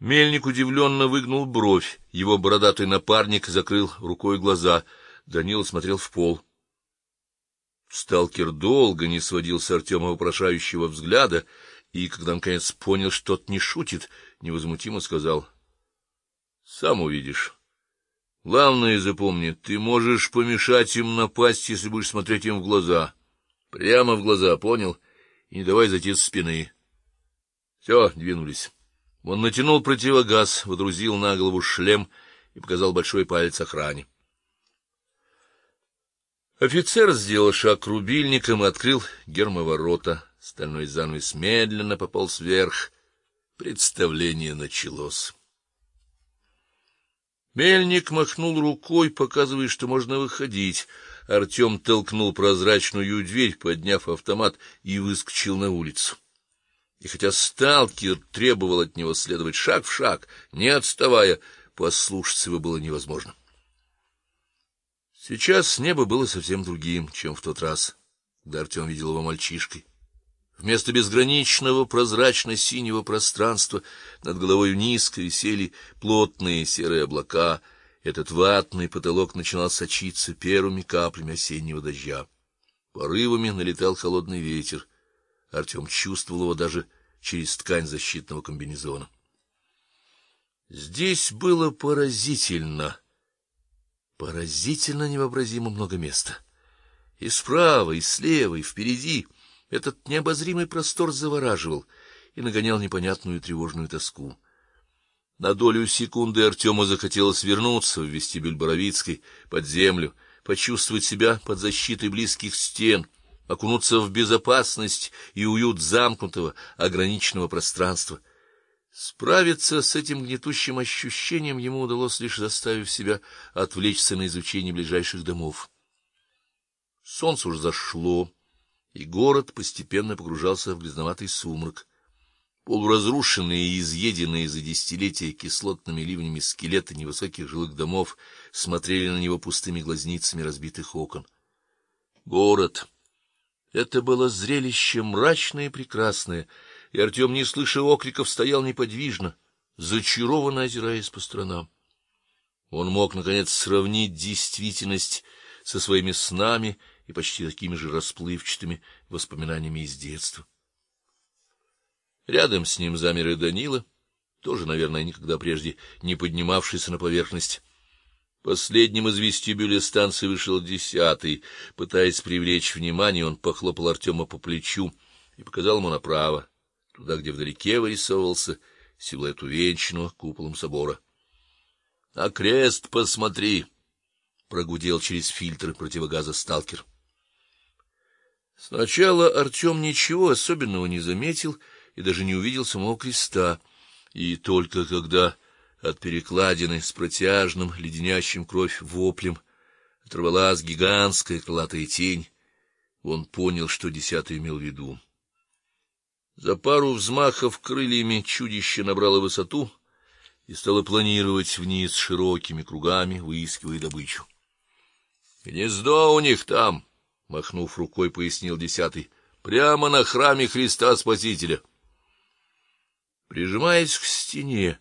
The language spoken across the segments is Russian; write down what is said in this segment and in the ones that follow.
Мельник удивленно выгнул бровь. Его бородатый напарник закрыл рукой глаза. Данила смотрел в пол. Сталкер долго не сводил с Артема вопрошающего взгляда, и когда наконец понял, что тот не шутит, невозмутимо сказал: "Сам увидишь. Главное запомни, ты можешь помешать им напасть, если будешь смотреть им в глаза. Прямо в глаза, понял? И не давай зайти с спины. Все, двинулись". Он натянул противогаз, водрузил на голову шлем и показал большой палец охране. Офицер сделал шаг к рубильникам и открыл гермоворота. Стальной занавес медленно пополз вверх. Представление началось. Мельник махнул рукой, показывая, что можно выходить. Артем толкнул прозрачную дверь, подняв автомат, и выскочил на улицу. И хотя сталкер требовал от него следовать шаг в шаг, не отставая, послушаться его было невозможно. Сейчас небо было совсем другим, чем в тот раз, когда Артем видел его мальчишкой. Вместо безграничного прозрачно-синего пространства над головой низко висели плотные серые облака. Этот ватный потолок начинал сочиться первыми каплями осеннего дождя. Порывами налетал холодный ветер. Артем чувствовал его даже через ткань защитного комбинезона. Здесь было поразительно Поразительно невообразимо много места. И справа, и слева, и впереди этот необозримый простор завораживал и нагонял непонятную тревожную тоску. На долю секунды Артему захотелось вернуться в вестибюль Боровицкой, под землю, почувствовать себя под защитой близких стен, окунуться в безопасность и уют замкнутого, ограниченного пространства. Справиться с этим гнетущим ощущением ему удалось лишь заставив себя отвлечься на изучение ближайших домов. Солнце уже зашло, и город постепенно погружался в грязноватый сумрак. Полуразрушенные и изъеденные за десятилетия кислотными ливнями скелеты невысоких жилых домов смотрели на него пустыми глазницами разбитых окон. Город это было зрелище мрачное и прекрасное и Артем, не слыша окриков, стоял неподвижно, зачарованно озираясь по сторонам. Он мог наконец сравнить действительность со своими снами и почти такими же расплывчатыми воспоминаниями из детства. Рядом с ним замер и Данила, тоже, наверное, никогда прежде не поднимавшийся на поверхность. Последним из вестибюля станции вышел десятый. Пытаясь привлечь внимание, он похлопал Артема по плечу и показал ему направо туда, где вдалеке вырисовывался силуэт увенчанного куполом собора. — А крест посмотри, прогудел через фильтр противогаза сталкер. Сначала Артем ничего особенного не заметил и даже не увидел самого креста, и только когда от перекладины с протяжным леденящим кровь воплем оторвалась гигантская крылатая тень, он понял, что десятый имел в виду. За пару взмахов крыльями чудище набрало высоту и стало планировать вниз широкими кругами, выискивая добычу. Гнездо у них там, махнув рукой, пояснил десятый, прямо на храме Христа Спасителя. Прижимаясь к стене,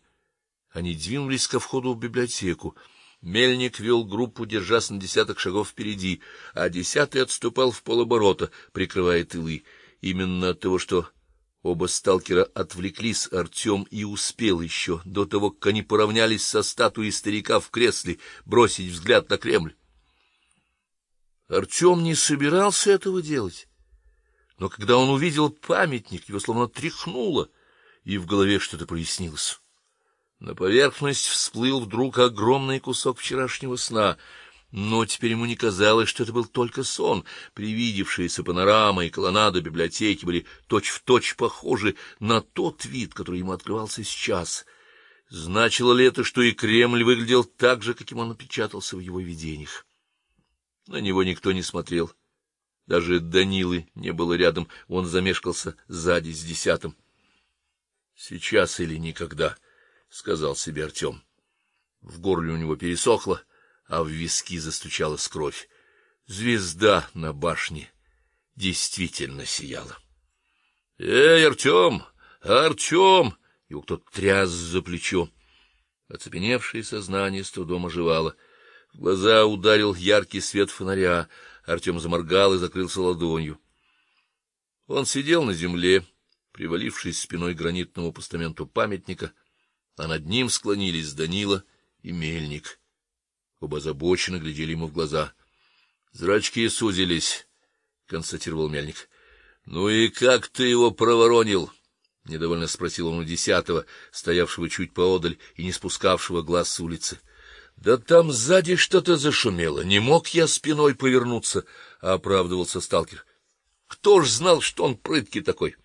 они двинулись ко входу в библиотеку. Мельник вел группу, держась на десяток шагов впереди, а десятый отступал в полоборота, прикрывая тылы. Именно от того, что Оба сталкера отвлеклись, Артем и успел еще до того, как они поравнялись со статуей старика в кресле, бросить взгляд на Кремль. Артем не собирался этого делать. Но когда он увидел памятник, его словно тряхнуло, и в голове что-то прояснилось. На поверхность всплыл вдруг огромный кусок вчерашнего сна. Но теперь ему не казалось, что это был только сон. Привидевшиеся панорама и колоннада библиотеки были точь-в-точь точь похожи на тот вид, который ему открывался сейчас. Значило ли это, что и Кремль выглядел так же, каким он напечатался в его видениях? На него никто не смотрел. Даже Данилы не было рядом, он замешкался сзади с десятым. Сейчас или никогда, сказал себе Артем. В горле у него пересохло а в виски застучалась кровь. Звезда на башне действительно сияла. "Эй, Артем! Артем!» — Его кто-то тряс за плечо. Оцепеневшее сознание с трудом оживало. В глаза ударил яркий свет фонаря. Артем заморгал и закрылся ладонью. Он сидел на земле, привалившись спиной к гранитному постаменту памятника, а над ним склонились Данила и Мельник. Оба озабоченно глядели ему в глаза. Зрачки сузились, констатировал Мельник. Ну и как ты его проворонил? недовольно спросил он у десятого, стоявшего чуть поодаль и не спускавшего глаз с улицы. Да там сзади что-то зашумело, не мог я спиной повернуться, оправдывался сталкер. Кто ж знал, что он прыткий такой?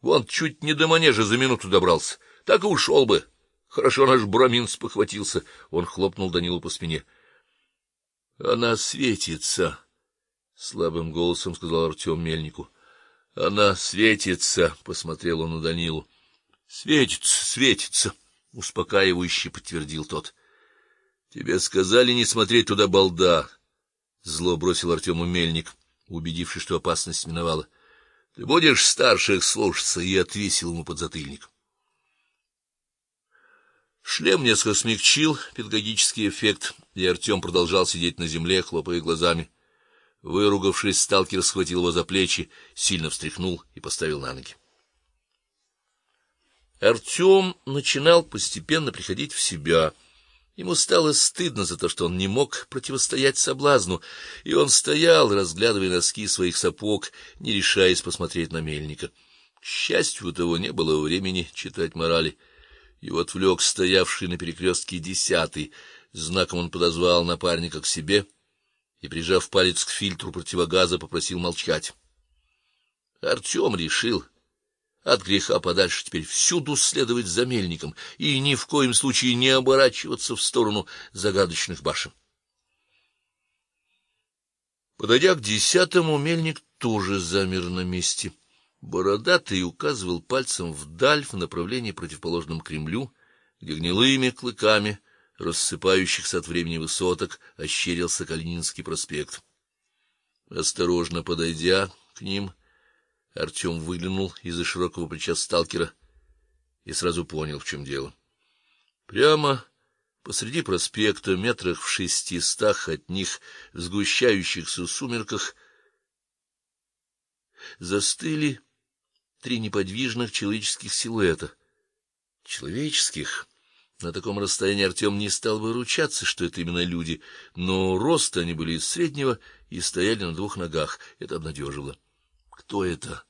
Вон чуть не до манежа за минуту добрался. Так и ушел бы. Хорошо наш Брамин спохватился. Он хлопнул Данилу по спине. Она светится, слабым голосом сказал Артем Мельнику. Она светится, посмотрел он на Данилу. Светится, светится, успокаивающе подтвердил тот. Тебе сказали не смотреть туда, балда, зло бросил Артему Мельник, убедившись, что опасность миновала. Ты будешь старших слушаться, и отвесил ему подзатыльник. Шлем несколько смягчил педагогический эффект, и Артем продолжал сидеть на земле, хлопая глазами. Выругавшись, сталкер схватил его за плечи, сильно встряхнул и поставил на ноги. Артем начинал постепенно приходить в себя. Ему стало стыдно за то, что он не мог противостоять соблазну, и он стоял, разглядывая носки своих сапог, не решаясь посмотреть на мельника. К счастью, у того не было времени читать морали. Его отвлек стоявший на перекрестке десятый. Знаком он подозвал напарника к себе и, прижав палец к фильтру противогаза, попросил молчать. Артем решил от греха подальше теперь всюду следовать за мельником и ни в коем случае не оборачиваться в сторону загадочных башен. Подойдя к десятому, мельник тоже замер на месте. Бородатый указывал пальцем вдаль в направлении противоположном Кремлю, где гнилыми клыками рассыпающихся от времени высоток, ощерился Калининский проспект. Осторожно подойдя к ним, Артем выглянул из-за широкого плеча сталкера и сразу понял, в чем дело. Прямо посреди проспекта, метрах в шестистах от них, в сгущающихся сумерках, застыли три неподвижных человеческих силуэта. Человеческих на таком расстоянии Артем не стал бы ручаться, что это именно люди, но рост они были из среднего и стояли на двух ногах. Это обнадеживало. Кто это?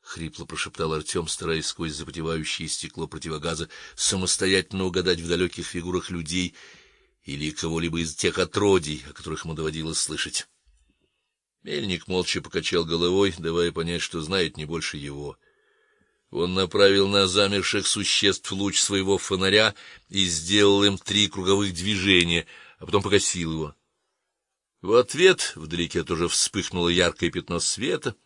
хрипло прошептал Артем, стараясь сквозь запотевающее стекло противогаза самостоятельно угадать в далеких фигурах людей или кого-либо из тех отродий, о которых ему доводилось слышать. Мельник молча покачал головой, давая понять, что знает не больше его. Он направил на замерших существ луч своего фонаря и сделал им три круговых движения, а потом погасил его. В ответ вдалеке тоже вспыхнуло яркое пятно света,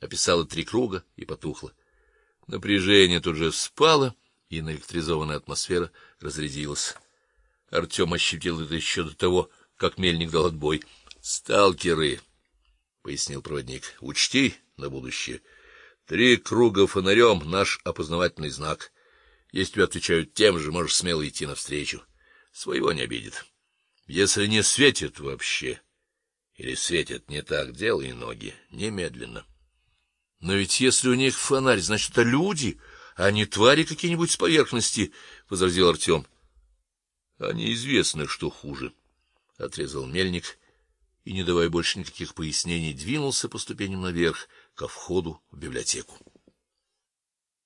описало три круга и потухло. Напряжение тут же спало, и наэлектризованная атмосфера разрядилась. Артем ощутил это еще до того, как мельник дал отбой. "Сталкеры", пояснил проводник. "Учти на будущее, Три круга фонарем — наш опознавательный знак. Если тебе отвечают тем же, можешь смело идти навстречу. Своего не обидит. Если не светит вообще, или светит не так, делай ноги немедленно. Но ведь если у них фонарь, значит, это люди, а не твари какие-нибудь с поверхности, возразил Артем. А неизвестно, что хуже, отрезал мельник и, не давая больше никаких пояснений, двинулся по ступеням наверх ко входу в библиотеку.